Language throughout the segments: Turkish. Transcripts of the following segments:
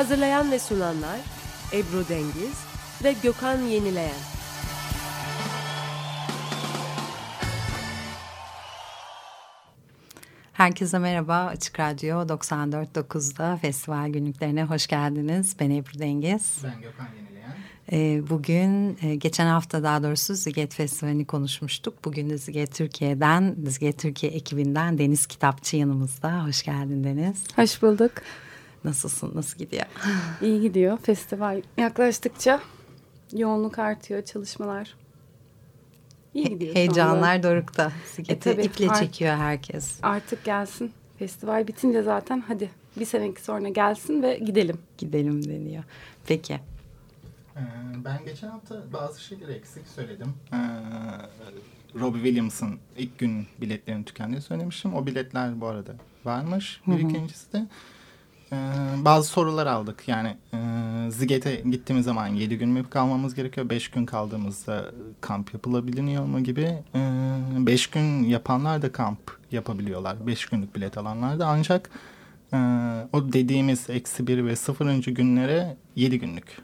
Hazırlayan ve sunanlar Ebru Dengiz ve Gökhan Yenileyen. Herkese merhaba. Açık Radyo 94.9'da festival günlüklerine hoş geldiniz. Ben Ebru Dengiz. Ben Gökhan Yenileyen. Ee, bugün e, geçen hafta daha doğrusu Ziget Festivali'ni konuşmuştuk. Bugün de Ziget Türkiye'den, Ziget Türkiye ekibinden Deniz Kitapçı yanımızda. Hoş geldin Deniz. Hoş bulduk. Nasılsın? Nasıl gidiyor? İyi gidiyor. Festival yaklaştıkça yoğunluk artıyor, çalışmalar. İyi gidiyor. Heyecanlar dorukta. Ziget'i E, tabii. iple Art- çekiyor herkes. Artık gelsin. Festival bitince zaten hadi bir seneki sonra gelsin ve gidelim. Gidelim deniyor. Peki. Ee, ben geçen hafta bazı şeyleri eksik söyledim. Ee, Robbie Williams'ın ilk gün biletlerinin tükendiğini söylemiştim. O biletler bu arada varmış. Bir ikincisi de e, bazı sorular aldık. Yani e, Ziget'e gittiğimiz zaman 7 gün mü kalmamız gerekiyor? 5 gün kaldığımızda kamp yapılabiliyor mu gibi. 5 gün yapanlar da kamp yapabiliyorlar. 5 günlük bilet alanlar da ancak e, o dediğimiz eksi 1 ve 0. günlere 7 günlük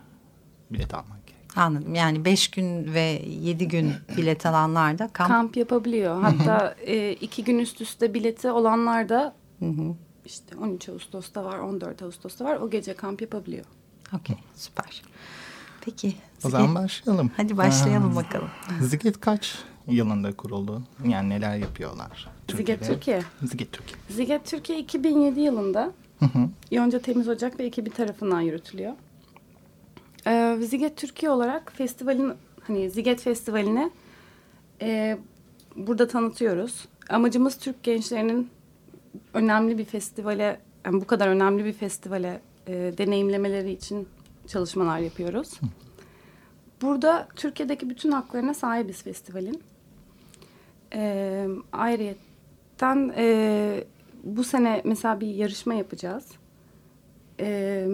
bilet almak gerekiyor. Anladım. Yani beş gün ve yedi gün bilet alanlar da kamp. Kamp yapabiliyor. Hatta e, iki gün üst üste bileti olanlar da Hı hı. İşte 13 Ağustos'ta var, 14 Ağustos'ta var. O gece kamp yapabiliyor. Okey süper. Peki. O Ziget- zaman başlayalım. Hadi başlayalım Ee, bakalım. Ziget kaç yılında kuruldu? Yani neler yapıyorlar? Ziget Türkiye. Ziget Türkiye. Ziget Türkiye 2007 yılında Hı hı. Yonca Temiz Ocak ve ekibi tarafından yürütülüyor. Ee, Ziget Türkiye olarak festivalin hani Ziget Festivali'ni e, burada tanıtıyoruz. Amacımız Türk gençlerinin önemli bir festivale, yani bu kadar önemli bir festivale e, deneyimlemeleri için çalışmalar yapıyoruz. Burada Türkiye'deki bütün haklarına sahibiz festivalin. E, ayrıyetten e, bu sene mesela bir yarışma yapacağız. E,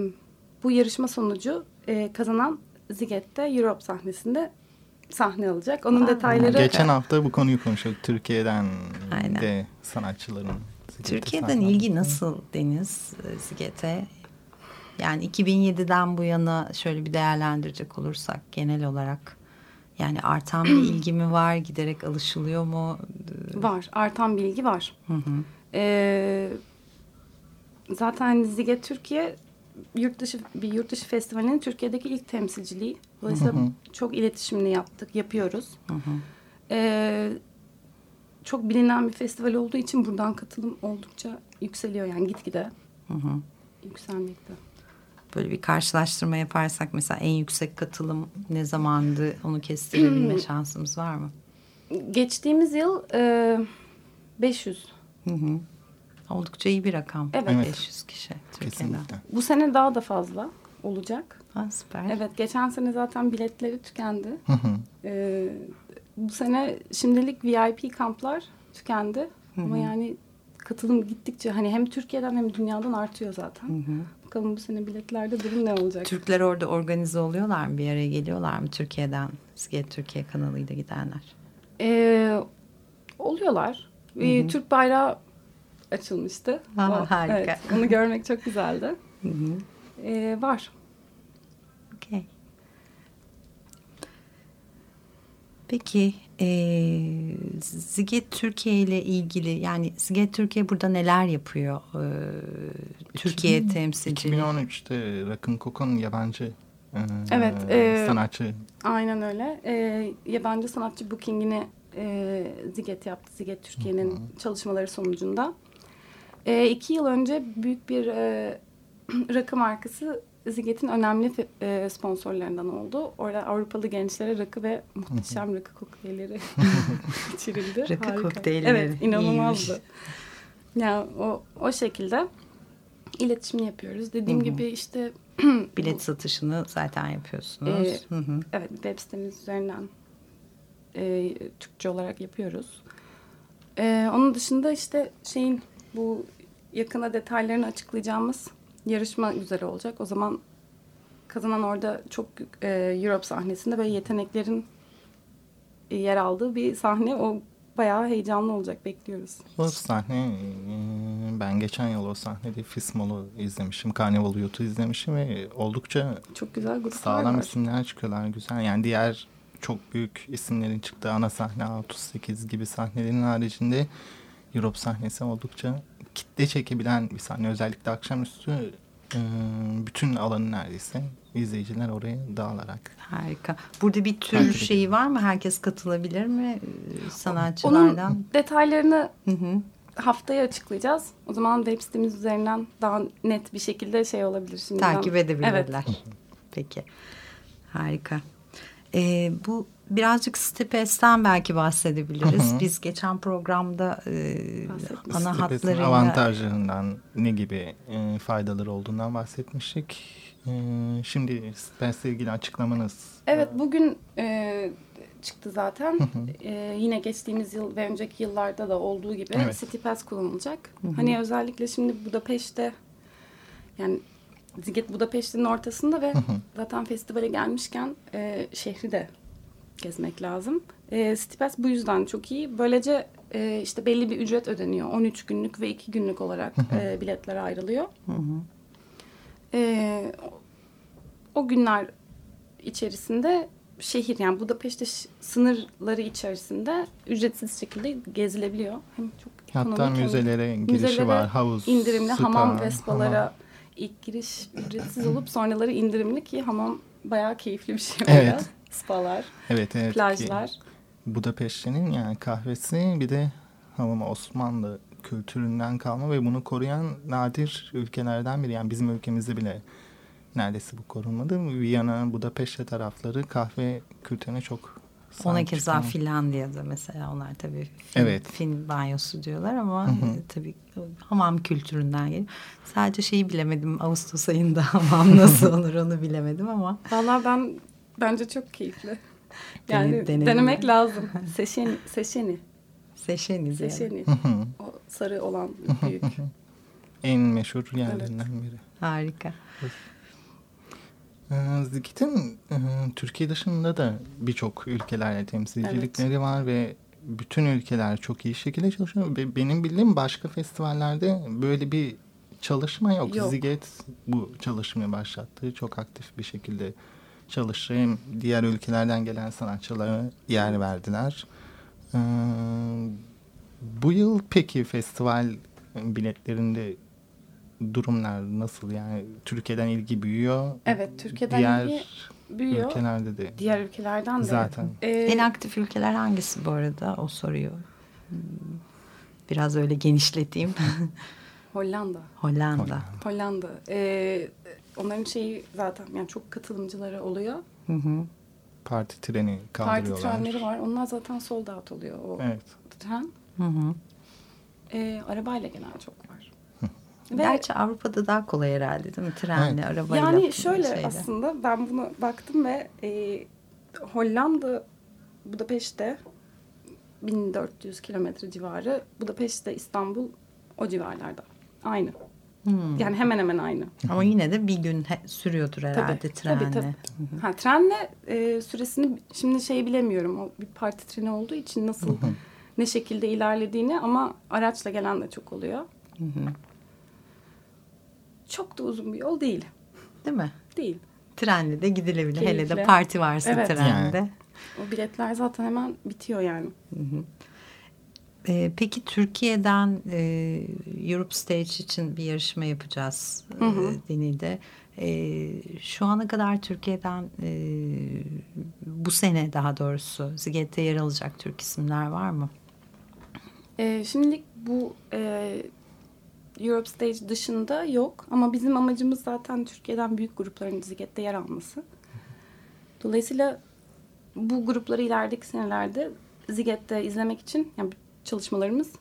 bu yarışma sonucu e, kazanan Ziget'te Europe sahnesinde sahne alacak. Onun detayları Geçen hafta bu konuyu konuşuyorduk. Türkiye'den Aynen. de sanatçıların. Türkiye'den ilgi nasıl Deniz e, Ziget'e? Yani 2007'den bu yana şöyle bir değerlendirecek olursak genel olarak yani artan bir ilgi mi var? Giderek alışılıyor mu? var. Artan bilgi var. Hı hı. E, zaten Ziget Türkiye yurt dışı bir yurt dışı festivalinin Türkiye'deki ilk temsilciliği. Dolayısıyla Hı hı. çok iletişimini yaptık, yapıyoruz. Hı hı. Ee, çok bilinen bir festival olduğu için buradan katılım oldukça yükseliyor yani gitgide Hı hı. yükselmekte. Böyle bir karşılaştırma yaparsak mesela en yüksek katılım ne zamandı onu kestirebilme şansımız var mı? Geçtiğimiz yıl e, 500. Hı hı. Oldukça iyi bir rakam. Evet. Evet. 500 kişi Türkiye'den. Kesinlikle. Bu sene daha da fazla olacak. Ha, süper. Evet geçen sene zaten biletleri tükendi. Hı hı. Ee, bu sene şimdilik VIP kamplar tükendi. Ama yani katılım gittikçe hani hem Türkiye'den hem dünyadan artıyor zaten. Hı hı. Bakalım bu sene biletlerde durum ne olacak? Türkler orada organize oluyorlar mı? Bir araya geliyorlar mı? Türkiye'den Sket Türkiye kanalıyla gidenler. Ee, oluyorlar. Ee, Türk bayrağı açılmıştı. Aa, O- harika. Evet, onu görmek çok güzeldi. Hı hı. Ee, var. Okey. Peki e, Ziget Türkiye ile ilgili yani Ziget Türkiye burada neler yapıyor? E, Türkiye temsilciliği. 2013'te Rakın Kokon yabancı e, Evet, e, sanatçı Aynen öyle. Ee, yabancı sanatçı bookingini e, Ziget yaptı. Ziget Türkiye'nin çalışmaları sonucunda. E, iki yıl önce büyük bir e, rakı markası Ziget'in önemli e, sponsorlarından oldu. Orada Avrupalı gençlere rakı ve muhteşem rakı kokteylleri içirildi. Rakı Harika. kokteylleri, Evet, inanılmazdı. Yani o, o şekilde. iletişimini yapıyoruz. Dediğim gibi işte Bilet satışını zaten yapıyorsunuz. Hı hı. evet web sitemiz üzerinden e, Türkçe olarak yapıyoruz. E, onun dışında işte şeyin bu yakına detaylarını açıklayacağımız yarışma güzel olacak. O zaman kazanan orada çok e, Europe sahnesinde böyle yeteneklerin yer aldığı bir sahne. O bayağı heyecanlı olacak. Bekliyoruz. O sahne ben geçen yıl o sahnede Fismol'u izlemişim. Carnival Youth'u izlemişim ve oldukça Çok güzel gruplar sağlam var. isimler çıkıyorlar. Güzel. Yani diğer çok büyük isimlerin çıktığı ana sahne 38 gibi sahnelerin haricinde Europe sahnesi oldukça kitle çekebilen bir sahne. Özellikle akşamüstü e, bütün alanı neredeyse izleyiciler oraya dağılarak. Harika. Burada bir tür Takip şeyi ediyorum. var mı? Herkes katılabilir mi e, sanatçılardan? Onun detaylarını Hı hı. haftaya açıklayacağız. O zaman web sitemiz üzerinden daha net bir şekilde şey olabilir şimdi. Takip edebilirler. Evet. Peki. Harika. Ee, bu birazcık Stepes'ten belki bahsedebiliriz. Hı hı. Biz geçen programda e, ana hatlarıyla avantajlarından ne gibi e, faydaları olduğundan bahsetmiştik. E, şimdi Stipes'le ilgili açıklamanız Evet bugün e, çıktı zaten. E, yine geçtiğimiz yıl ve önceki yıllarda da olduğu gibi Evet. City Pass kullanılacak. Hani özellikle şimdi Budapeşte yani Ziget Budapeşte'nin ortasında ve zaten festivale gelmişken e, şehri de gezmek lazım. E, Pass bu yüzden çok iyi. Böylece e, işte belli bir ücret ödeniyor. 13 günlük ve 2 günlük olarak e, biletler ayrılıyor. E, o- günler içerisinde şehir yani Budapeşte sınırları içerisinde ücretsiz şekilde gezilebiliyor. Hem çok Hatta müzelere girişi müzelere var. Havuz, indirimli spa, hamam ve spalara hamam. ilk giriş ücretsiz olup sonraları indirimli ki hamam bayağı keyifli bir şey Evet. Spalar, Evet, evet. ki plajlar. Budapeşte'nin yani kahvesi bir de hamama Osmanlı kültüründen kalma ve bunu koruyan nadir ülkelerden biri. Yani bizim ülkemizde bile neredeyse bu korunmadı. Viyana, Budapeşte tarafları kahve kültürüne çok ona keza çıkan- Finlandiya'da mesela onlar tabii fin, Evet. fin banyosu diyorlar ama e, tabii hamam kültüründen geliyor. Sadece şeyi bilemedim Ağustos ayında hamam nasıl olur onu bilemedim ama Vallahi ben bence çok keyifli. Dene- Yani denedim denemek mi? lazım. Seşeni, seşeni, seçeniz yani. seşeni. o sarı olan büyük. En meşhur yerlerinden biri. Harika. Ee, Zigit'in e, Türkiye dışında da birçok ülkelerle temsilcilikleri var ve bütün ülkeler çok iyi şekilde çalışıyor. Benim bildiğim başka festivallerde böyle bir çalışma yok. Yok. Ziget bu çalışmayı başlattı. Çok aktif bir şekilde çalıştı. Hem diğer ülkelerden gelen sanatçılara yer verdiler. Ee, bu yıl peki festival biletlerinde durumlar nasıl? Yani Türkiye'den ilgi büyüyor. Evet, Türkiye'den Diğer ilgi büyüyor. ülkelerde de. Diğer ülkelerden de. Zaten. Ee, En aktif ülkeler hangisi bu arada? O soruyor. Biraz öyle genişleteyim. Hollanda. Hollanda. Hollanda. Ee, onların şeyi zaten yani çok katılımcıları oluyor. Hı hı. Parti treni Parti kaldırıyorlar. trenleri var. Onlar zaten sold out oluyor o Evet. tren. Hı hı. Ee, arabayla gelen çok var. Ve Gerçi Avrupa'da daha kolay herhalde değil mi? Trenle, Evet. arabayla. yani şöyle şeyle. aslında ben bunu baktım ve e, Hollanda Budapeşte 1400 kilometre civarı. Budapeşte İstanbul o civarlarda. Aynı. Hmm. Yani hemen hemen aynı. Ama yine de bir gün he- sürüyordur herhalde Tabii, trenle. tabii, tabii. Ha, trenle e, süresini şimdi şey bilemiyorum. O bir parti treni olduğu için nasıl ne şekilde ilerlediğini ama araçla gelen de çok oluyor. Çok da uzun bir yol değil. Değil mi? Değil. Trenle de gidilebilir. Hele de parti varsa Evet. trende. O biletler zaten hemen bitiyor yani. Ee, peki Türkiye'den e, Europe Stage için bir yarışma yapacağız Hı hı. e, Deni'de. E, şu ana kadar Türkiye'den e, bu sene daha doğrusu Ziget'te yer alacak Türk isimler var mı? E, şimdilik bu e, Europe Stage dışında yok. Ama bizim amacımız zaten Türkiye'den büyük grupların Ziget'te yer alması. Dolayısıyla bu grupları ilerideki senelerde Ziget'te izlemek için yani çalışmalarımız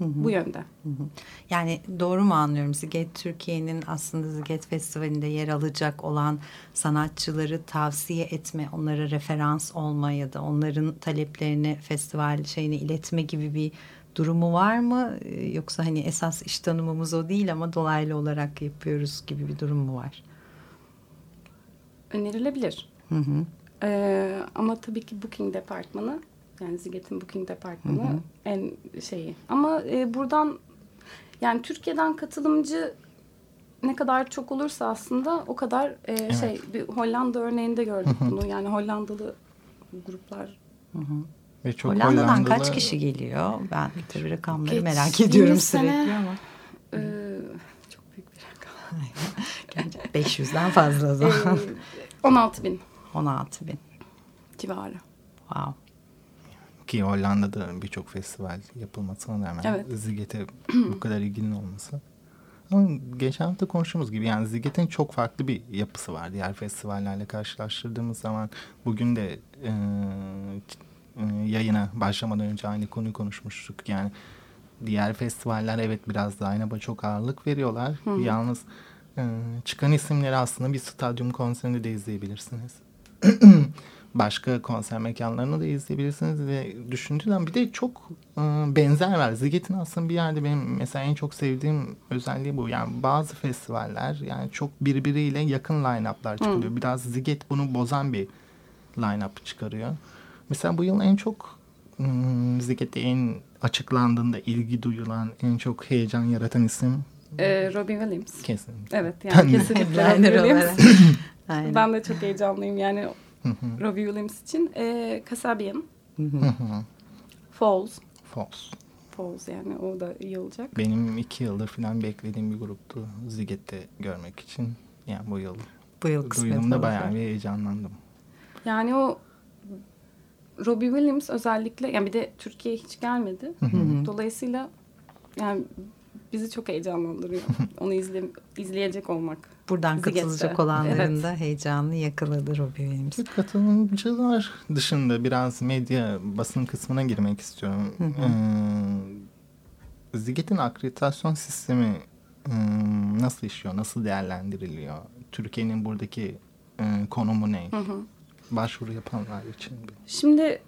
bu yönde. Hı hı. Yani doğru mu anlıyorum? Ziget Türkiye'nin aslında Ziget Festivali'nde yer alacak olan sanatçıları tavsiye etme, onlara referans olma ya da onların taleplerini festival şeyine iletme gibi bir durumu var mı? Ee, Yoksa hani esas iş tanımımız o değil ama dolaylı olarak yapıyoruz gibi bir durum mu var? Önerilebilir. Hı hı. Ee, ama tabii ki booking departmanı yani Ziget'in booking departmanı en şeyi. Ama e, buradan yani Türkiye'den katılımcı ne kadar çok olursa aslında o kadar e, şey bir Hollanda örneğinde gördük bunu. Yani Hollandalı gruplar Ve çok Hollanda'dan Hollandalı- kaç kişi geliyor? Ben tabii rakamları Geçtiğimiz merak ediyorum sene- sürekli ama. e, çok büyük bir rakam. Gerçi 500'den fazla o zaman. Ee, 16 bin 16 bin. civarı. Wow. Ki Hollanda'da birçok festival yapılmasına rağmen Evet. Ziget'e bu kadar ilginin olması. Ama geçen hafta konuştuğumuz gibi yani Ziget'in çok farklı bir yapısı var. Diğer festivallerle karşılaştırdığımız zaman bugün de e, e, yayına başlamadan önce aynı konuyu konuşmuştuk. Yani diğer festivaller evet biraz daha aynı çok ağırlık veriyorlar. Yalnız e, çıkan isimleri aslında bir stadyum konserinde de izleyebilirsiniz başka konser mekanlarını da izleyebilirsiniz ve düşündüğüm bir de çok e, benzer var. Ziget'in aslında bir yerde benim mesela en çok sevdiğim özelliği bu. Yani bazı festivaller yani çok birbiriyle yakın line-up'lar çıkarıyor. Biraz Ziget bunu bozan bir line-up çıkarıyor. Mesela bu yıl en çok hmm, Ziget'te en açıklandığında ilgi duyulan, en çok heyecan yaratan isim Ee, Robbie Williams. kesin. Evet yani kesinlikle Headliner Williams. olarak. Aynen. Ben de çok heyecanlıyım yani Robbie Williams için. Ee, Kasabian, Falls. False. Falls yani o da iyi olacak. Benim iki yıldır falan beklediğim bir gruptu Ziget'te görmek için. Yani bu yıl Bu yıl kısmet duyduğumda bayağı bir heyecanlandım. Yani o Robbie Williams özellikle yani bir de Türkiye hiç gelmedi. Dolayısıyla yani bizi çok heyecanlandırıyor. Onu izle, izleyecek olmak. Buradan Ziget'te. katılacak olanların Evet. da heyecanını yakaladı Robbie Williams. Katılımcılar dışında biraz medya basın kısmına girmek istiyorum. Ee, Ziget'in akreditasyon sistemi e, nasıl işliyor, nasıl değerlendiriliyor? Türkiye'nin buradaki e, konumu ne? Başvuru yapanlar için. bir- Şimdi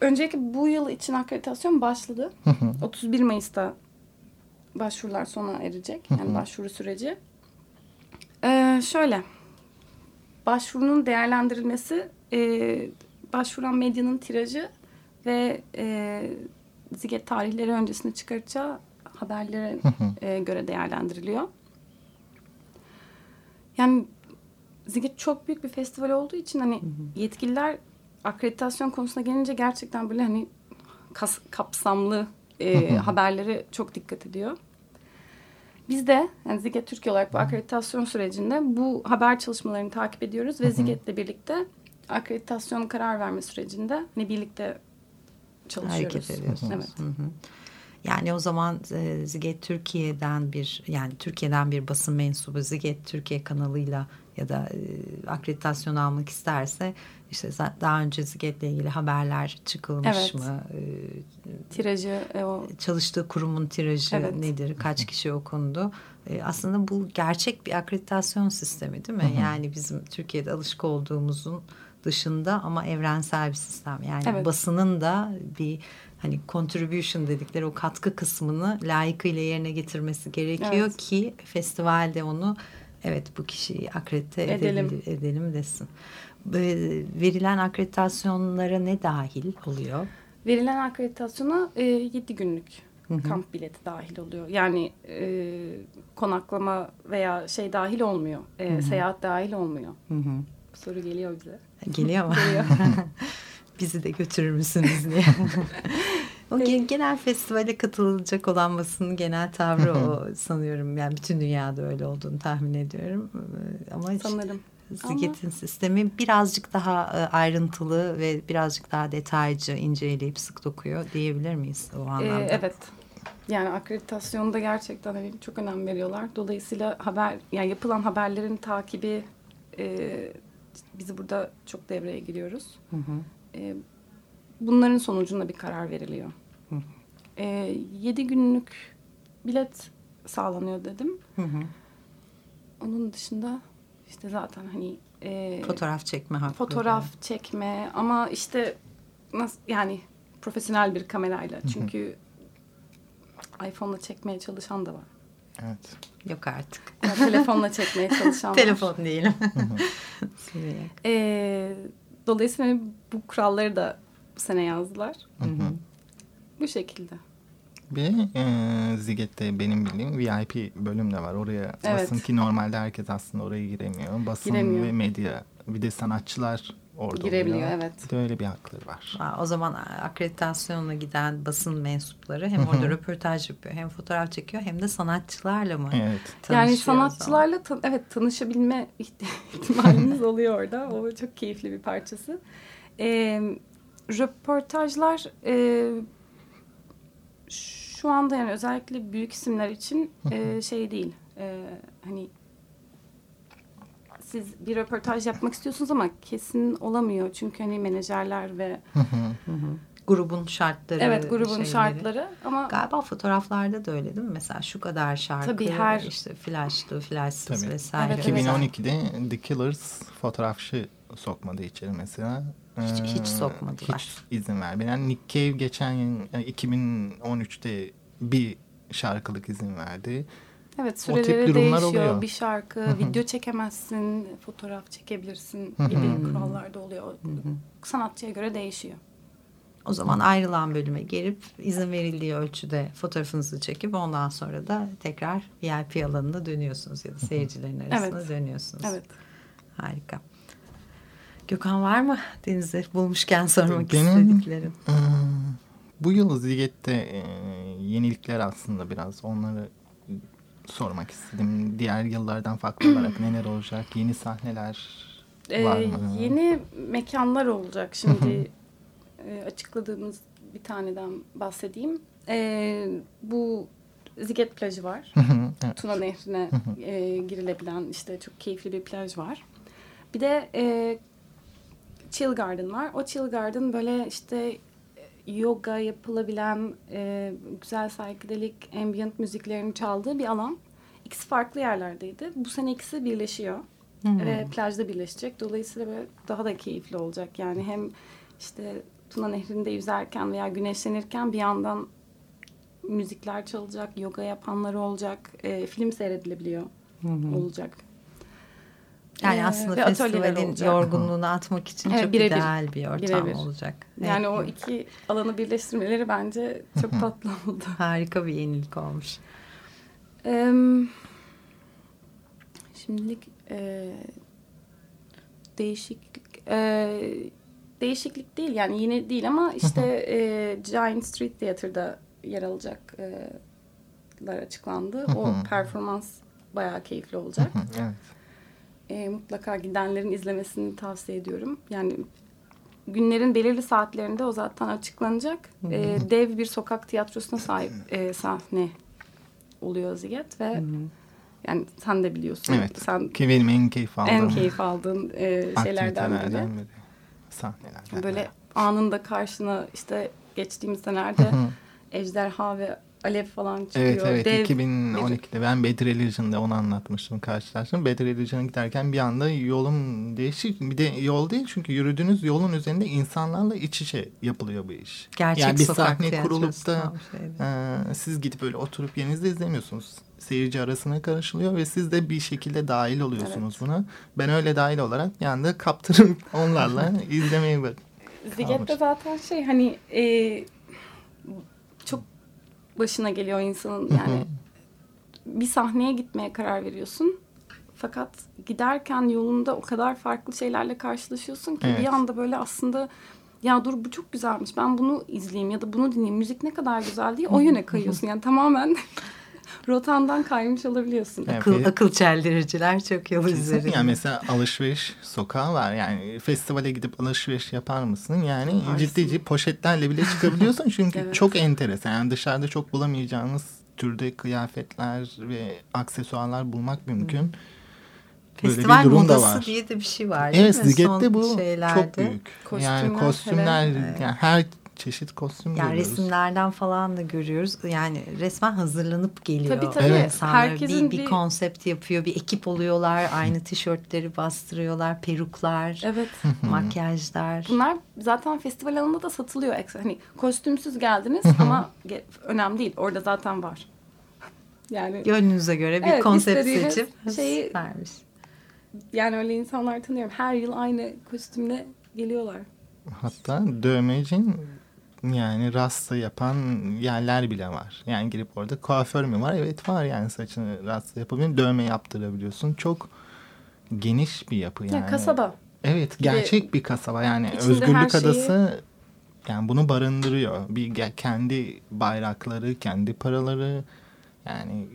öncelikle bu yıl için akreditasyon başladı. 31 Mayıs'ta başvurular sona erecek. Yani başvuru süreci. Ee, şöyle. Başvurunun değerlendirilmesi e, başvuran medyanın tirajı ve e, Ziget tarihleri öncesinde çıkaracağı haberlere e, göre değerlendiriliyor. Yani Ziget çok büyük bir festival olduğu için hani yetkililer akreditasyon konusuna gelince gerçekten böyle hani kas, kapsamlı e, haberleri çok dikkat ediyor. Biz de yani Ziget Türkiye olarak bu akreditasyon sürecinde bu haber çalışmalarını takip ediyoruz ve Ziget'le birlikte akreditasyon karar verme sürecinde ne birlikte çalışıyoruz. Hareket ediyorsunuz. Evet. Hı hı. Yani o zaman e, Ziget Türkiye'den bir yani Türkiye'den bir basın mensubu Ziget Türkiye kanalıyla ya da e, akreditasyon almak isterse işte daha önce Ziget'le ilgili haberler çıkılmış Evet. mı? E, Tirajı e, o çalıştığı kurumun tirajı Evet. nedir, kaç kişi okundu. E, aslında bu gerçek bir akreditasyon sistemi değil mi? Yani bizim Türkiye'de alışık olduğumuzun dışında ama evrensel bir sistem. Yani Evet. basının da bir hani contribution dedikleri o katkı kısmını layıkıyla yerine getirmesi gerekiyor Evet. ki festivalde onu evet bu kişiyi akredite Edelim. edelim, edelim desin. E, verilen akreditasyonlara ne dahil oluyor? Verilen akreditasyona e, 7 günlük kamp bileti dahil oluyor. Yani e, konaklama veya şey dahil olmuyor. E, seyahat dahil olmuyor. Hı hı. Bu soru geliyor bize. Geliyor mu? Geliyor. Bizi de götürür müsünüz diye. o ge- genel festivale katılacak olan basının genel tavrı o sanıyorum. Yani bütün dünyada öyle olduğunu tahmin ediyorum. Ee, Ama Sanırım. Ziget'in sistemi birazcık daha e, ayrıntılı ve birazcık daha detaycı inceleyip sık dokuyor diyebilir miyiz o E, anlamda? evet. Yani akreditasyonda gerçekten hani çok önem veriyorlar. Dolayısıyla haber yani yapılan haberlerin takibi e, bizi burada çok devreye giriyoruz. E, bunların sonucunda bir karar veriliyor. e, 7 günlük bilet sağlanıyor dedim. Hı hı. Onun dışında işte zaten hani e, Fotoğraf çekme hakkı. fotoğraf çekme ama işte nasıl yani profesyonel bir kamerayla çünkü iPhone'la çekmeye çalışan da var. Evet. Yok artık. Ya, telefonla çekmeye çalışan var. Telefon. Sivriye. Ee, dolayısıyla hani bu kuralları da bu sene yazdılar. Hı hı. Bu şekilde. Bir e, Ziget'te benim bildiğim VIP bölüm de var. Oraya Evet. basın ki normalde herkes aslında oraya giremiyor. Basın Giremiyor. ve medya bir de sanatçılar orada Girebiliyor, oluyor. evet. Bir de öyle bir hakları var. Aa, O zaman akreditasyonla giden basın mensupları hem orada röportaj yapıyor hem fotoğraf çekiyor hem de sanatçılarla mı Evet. Yani sanatçılarla tan- evet tanışabilme ihti- ihtimaliniz oluyor orada. O çok keyifli bir parçası. Ee, röportajlar e, şu anda yani özellikle büyük isimler için e, şey değil. E, hani siz bir röportaj yapmak istiyorsunuz ama kesin olamıyor. Çünkü hani menajerler ve grubun şartları. evet grubun şeyleri. şartları ama Galiba fotoğraflarda da öyle değil mi? Mesela şu kadar şarkı, Tabii her- işte flashlı, flashsız Tabii. vesaire. Evet, evet. 2012'de The Killers fotoğrafçı sokmadı içeri mesela. Hiç- Ee, hiç sokmadılar. Hiç izin vermedi. Yani Nick Cave geçen yıl yani 2013'te bir şarkılık izin verdi. Evet O tip süreleri durumlar değişiyor. oluyor. Bir şarkı, video çekemezsin, fotoğraf çekebilirsin gibi kurallar da oluyor. Sanatçıya göre değişiyor. O zaman ayrılan bölüme gelip izin verildiği ölçüde fotoğrafınızı çekip ondan sonra da tekrar VIP alanına dönüyorsunuz ya da seyircilerin arasına Evet. dönüyorsunuz. Evet. Harika. Gökhan var mı Deniz'i bulmuşken sormak Benim- istediklerin? Ee, bu yıl Ziget'te e, yenilikler aslında biraz onları sormak istedim. Diğer yıllardan farklı olarak neler olacak? Yeni sahneler var Ee, mı? yeni mekanlar olacak. Şimdi e, açıkladığımız bir taneden bahsedeyim. Ee, bu Ziget plajı var. evet. Tuna Nehri'ne e, girilebilen işte çok keyifli bir plaj var. Bir de e, Chill Garden var. O Chill Garden böyle işte e, yoga yapılabilen e, güzel psychedelic ambient müziklerin çaldığı bir alan. İkisi farklı yerlerdeydi. Bu sene ikisi birleşiyor. Ve plajda birleşecek. Dolayısıyla böyle daha da keyifli olacak. Yani hem işte Tuna Nehri'nde yüzerken veya güneşlenirken bir yandan müzikler çalacak, yoga yapanlar olacak, e, film seyredilebiliyor olacak. Yani Ee, aslında festivalin olacak. yorgunluğunu atmak için Evet, çok birebir. ideal bir ortam Birebir. olacak. Yani Evet. o iki alanı birleştirmeleri bence çok tatlı oldu. Harika bir yenilik olmuş. Em, şimdilik e, değişiklik e, değişiklik değil yani yine değil ama işte e, Giant Street Theater'da yer alacak e, açıklandı. O performans bayağı keyifli olacak. evet. E, mutlaka gidenlerin izlemesini tavsiye ediyorum. Yani günlerin belirli saatlerinde o zaten açıklanacak. E, dev bir sokak tiyatrosuna sahip e, sahne oluyor Ziget ve yani sen de biliyorsun. Evet. Sen Ki benim en keyif aldığım en keyif aldığın e, şeylerden biri. Sahnelerden. Böyle anında karşına işte geçtiğimiz senelerde ejderha ve alev falan çıkıyor. Evet evet Dev 2012'de ben Bad Religion'da onu anlatmıştım karşılaştım. Bad Religion'a giderken bir anda yolum değişik bir de yol değil çünkü yürüdüğünüz yolun üzerinde insanlarla iç içe yapılıyor bu iş. Gerçek yani bir sokak sahne kurulup da e, siz gidip böyle oturup yerinizde izlemiyorsunuz. Seyirci arasına karışılıyor ve siz de bir şekilde dahil oluyorsunuz buna. Ben öyle dahil olarak bir anda kaptırıp onlarla izlemeye bak. Ziget'te zaten şey hani e, başına geliyor insanın yani bir sahneye gitmeye karar veriyorsun. Fakat giderken yolunda o kadar farklı şeylerle karşılaşıyorsun ki Evet. bir anda böyle aslında ya dur bu çok güzelmiş ben bunu izleyeyim ya da bunu dinleyeyim müzik ne kadar güzel diye o yöne kayıyorsun. Yani tamamen rotandan kaymış olabiliyorsun. Evet. Akıl, akıl çeldiriciler çok yol üzerinde. Yani mesela alışveriş sokağı var. Yani festivale gidip alışveriş yapar mısın? Yani ciddi ciddi poşetlerle bile çıkabiliyorsun. Çünkü Evet. çok enteresan. Yani dışarıda çok bulamayacağınız türde kıyafetler ve aksesuarlar bulmak mümkün. Böyle Festival bir durum da modası var. diye de bir şey var Evet? Ziget'te bu şeylerde. çok büyük. Kostümler, yani kostümler hele. yani her çeşit kostüm Yani görüyoruz. resimlerden falan da görüyoruz. Yani resmen hazırlanıp geliyor. Tabii, tabii. Evet. İnsanlar Herkesin bir, bir bir- konsept yapıyor. Bir ekip oluyorlar. Aynı tişörtleri bastırıyorlar. Peruklar, Evet. makyajlar. Bunlar zaten festival alanında da satılıyor. Hani kostümsüz geldiniz ama önemli değil. Orada zaten var. Yani Gönlünüze göre bir Evet, konsept seçip şeyi- vermiş. yani öyle insanlar tanıyorum. Her yıl aynı kostümle geliyorlar. Hatta dövmecin yani rasta yapan yerler bile var. Yani girip orada kuaför mü var? Evet var yani saçını rasta yapabiliyorsun. Dövme yaptırabiliyorsun. Çok geniş bir yapı yani. Ya kasaba. Evet gerçek bir kasaba yani İçinde özgürlük şeyi- adası yani bunu barındırıyor. Bir kendi bayrakları, kendi paraları yani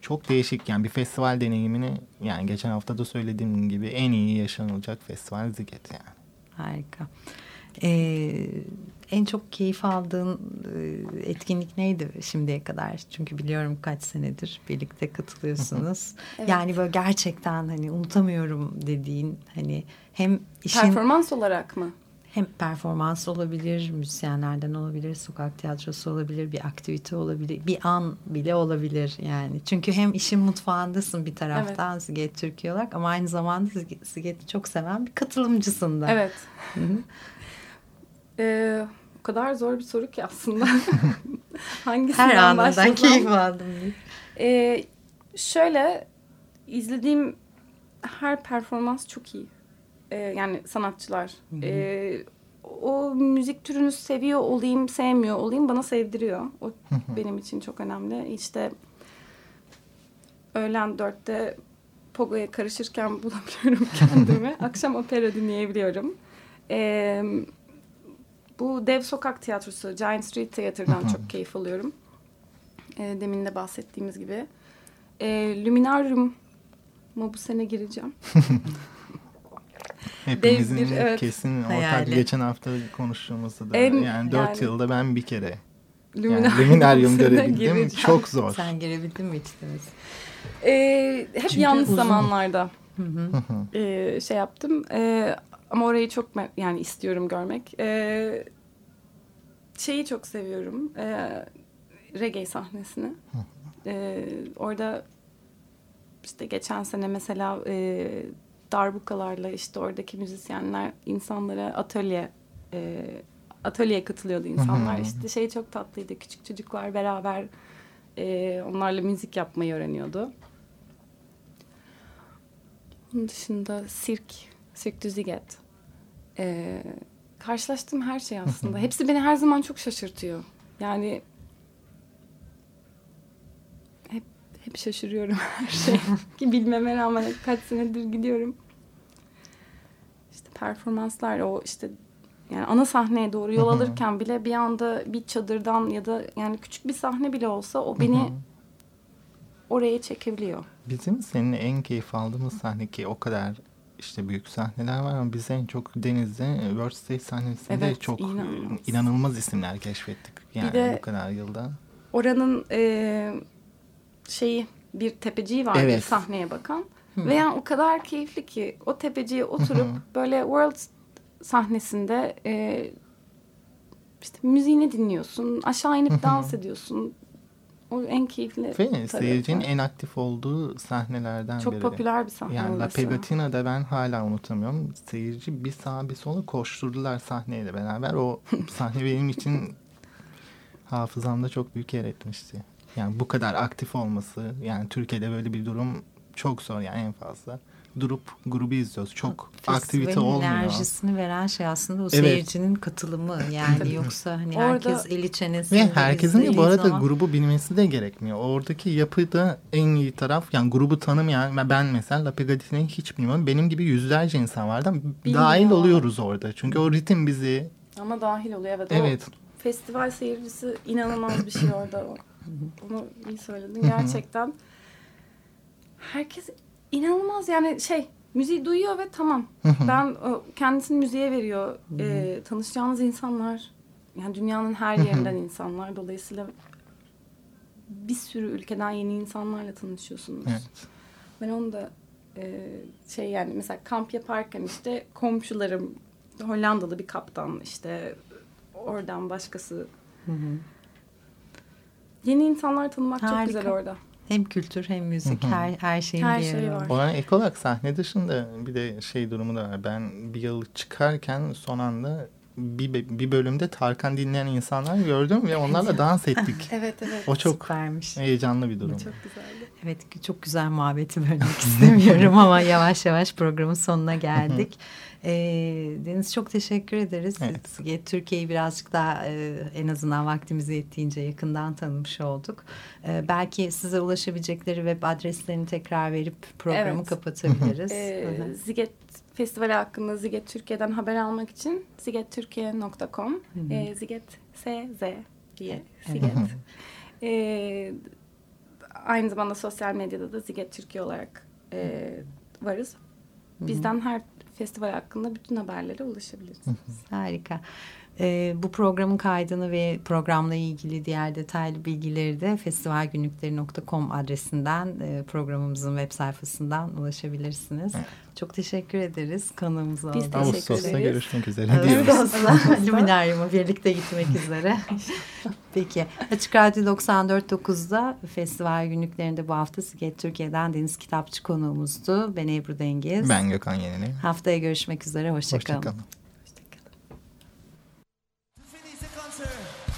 çok değişik yani bir festival deneyimini yani geçen hafta da söylediğim gibi en iyi yaşanılacak festival Ziget yani. Harika. Ee, en çok keyif aldığın etkinlik neydi şimdiye kadar? Çünkü biliyorum kaç senedir birlikte katılıyorsunuz. Evet. Yani böyle gerçekten hani unutamıyorum dediğin hani hem işin Performans olarak mı? hem performans olabilir, müzisyenlerden olabilir, sokak tiyatrosu olabilir, bir aktivite olabilir, bir an bile olabilir yani. Çünkü hem işin mutfağındasın bir taraftan Siget Türkiye olarak ama aynı zamanda Siget- Siget'i çok seven bir katılımcısın da. Evet. Ee, o kadar zor bir soru ki aslında. Hangisinden Her anından keyif aldım. Ee, şöyle izlediğim her performans çok iyi. Ee, yani sanatçılar. Ee, o müzik türünü seviyor olayım, sevmiyor olayım bana sevdiriyor. O benim için çok önemli. İşte öğlen dörtte Pogo'ya karışırken bulabiliyorum kendimi. Akşam opera dinleyebiliyorum. Ee, bu Dev Sokak Tiyatrosu, Giant Street Theater'dan çok keyif alıyorum. Ee, demin de bahsettiğimiz gibi. Ee, Luminarium'a bu sene gireceğim. Hepimizin bir, evet, kesin ortak hayali. geçen hafta konuştuğumuzda da En- yani 4 yani- yılda ben bir kere yani Luminarium Luminarium bu sene görebildim. gireceğim. Çok zor. Sen girebildin mi hiç Deniz? Ee, hep Çünkü yanlış uzun. zamanlarda Hı hı. ee, şey yaptım. Ee, ama orayı çok yani istiyorum görmek. Ee, şeyi çok seviyorum. Ee, reggae sahnesini. Ee, orada işte geçen sene mesela e, darbukalarla işte oradaki müzisyenler insanlara atölye e, atölyeye katılıyordu insanlar. İşte şey çok tatlıydı. Küçük çocuklar beraber e, onlarla müzik yapmayı öğreniyordu. Onun dışında sirk, sirk du Ziget. E, karşılaştığım her şey aslında. Hepsi beni her zaman çok şaşırtıyor. Yani hep hep şaşırıyorum her şey. Ki bilmeme rağmen kaç senedir gidiyorum. İşte performanslar o işte yani ana sahneye doğru yol alırken bile bir anda bir çadırdan ya da yani küçük bir sahne bile olsa o beni oraya çekebiliyor. Bizim seninle en keyif aldığımız sahne ki o kadar işte büyük sahneler var ama biz en çok Deniz'de World Stage sahnesinde Evet, çok inanılmaz. inanılmaz. isimler keşfettik. Yani de- bu kadar yılda. Oranın e, şeyi bir tepeciği var Evet. sahneye bakan. Ve yani o kadar keyifli ki o tepeciye oturup böyle World sahnesinde e, işte müziğini dinliyorsun. Aşağı inip dans ediyorsun. O en keyifli Ve seyircinin en aktif olduğu sahnelerden Çok biri. popüler bir sahne Yani La. Pegatina'da ben hala unutamıyorum. Seyirci bir sağa bir sola koşturdular sahneyle beraber. O sahne benim için hafızamda çok büyük yer etmişti. Yani bu kadar aktif olması, yani Türkiye'de böyle bir durum çok zor yani en fazla. Durup grubu izliyoruz. Çok aktivite Festivalin olmuyor. enerjisini veren şey aslında o Evet. seyircinin katılımı. Yani yoksa hani Orada- herkes eli çenesi. Ve herkesin de bu arada zaman... grubu bilmesi de gerekmiyor. Oradaki yapıda en iyi taraf yani grubu tanımayan ben mesela La Pegatina'yı hiç bilmiyorum. Benim gibi yüzlerce insan vardı. ama Dahil oluyoruz orada. Çünkü o ritim bizi Ama dahil oluyor evet. evet O festival seyircisi inanılmaz bir şey orada. Onu iyi söyledin. Gerçekten herkes inanılmaz yani şey müziği duyuyor ve tamam. ben o, kendisini müziğe veriyor. Ee, tanışacağınız insanlar yani dünyanın her yerinden insanlar. Dolayısıyla bir sürü ülkeden yeni insanlarla tanışıyorsunuz. Evet. Ben onu da e, şey yani mesela kamp yaparken işte komşularım Hollandalı bir kaptan işte oradan başkası. Yeni insanlar tanımak çok Harika. güzel orada. Hem kültür hem müzik her, her şeyin Her bir şey var. Ona ek olarak sahne dışında bir de şey durumu da var. Ben bir yıl çıkarken son anda bir, bir bölümde Tarkan dinleyen insanlar gördüm ve onlarla dans ettik. Evet evet. O çok Süpermiş. heyecanlı bir durum. Çok güzeldi. Evet çok güzel muhabbeti bölmek istemiyorum ama yavaş yavaş programın sonuna geldik. Ee, Deniz çok teşekkür ederiz. Evet. Siz- Türkiye'yi birazcık daha e, en azından vaktimiz yettiğince yakından tanımış olduk. Ee, belki size ulaşabilecekleri web adreslerini tekrar verip programı Evet. kapatabiliriz. Hı. Ziget Festivali hakkında Ziget Türkiye'den haber almak için zigettürkiye.com e, Ziget SZ diye Ziget. Ee, aynı zamanda sosyal medyada da Ziget Türkiye olarak e, varız. Bizden her festival hakkında bütün haberlere ulaşabilirsiniz. Harika. Ee, bu programın kaydını ve programla ilgili diğer detaylı bilgileri de festivalgünlükleri.com adresinden e, programımızın web sayfasından ulaşabilirsiniz. Çok teşekkür ederiz konuğumuz Biz teşekkür Ağustos'ta ederiz. görüşmek üzere diyoruz. Ağustos'ta Luminarium'a birlikte gitmek üzere. Peki. Açık Radyo 94.9'da festival günlüklerinde bu hafta Siget Türkiye'den Deniz Kitapçı konuğumuzdu. Ben Ebru Dengiz. Ben Gökhan Yenili. Haftaya görüşmek üzere. Hoşçakalın. Hoşçakalın. To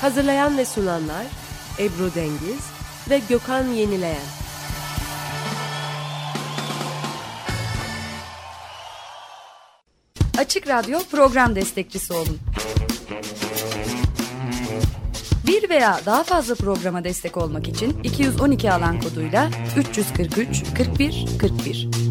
Hazırlayan ve sunanlar Ebru Dengiz ve Gökhan Yenileyen. Açık Radyo program destekçisi olun. Bir veya daha fazla programa destek olmak için 212 alan koduyla 343 41 41.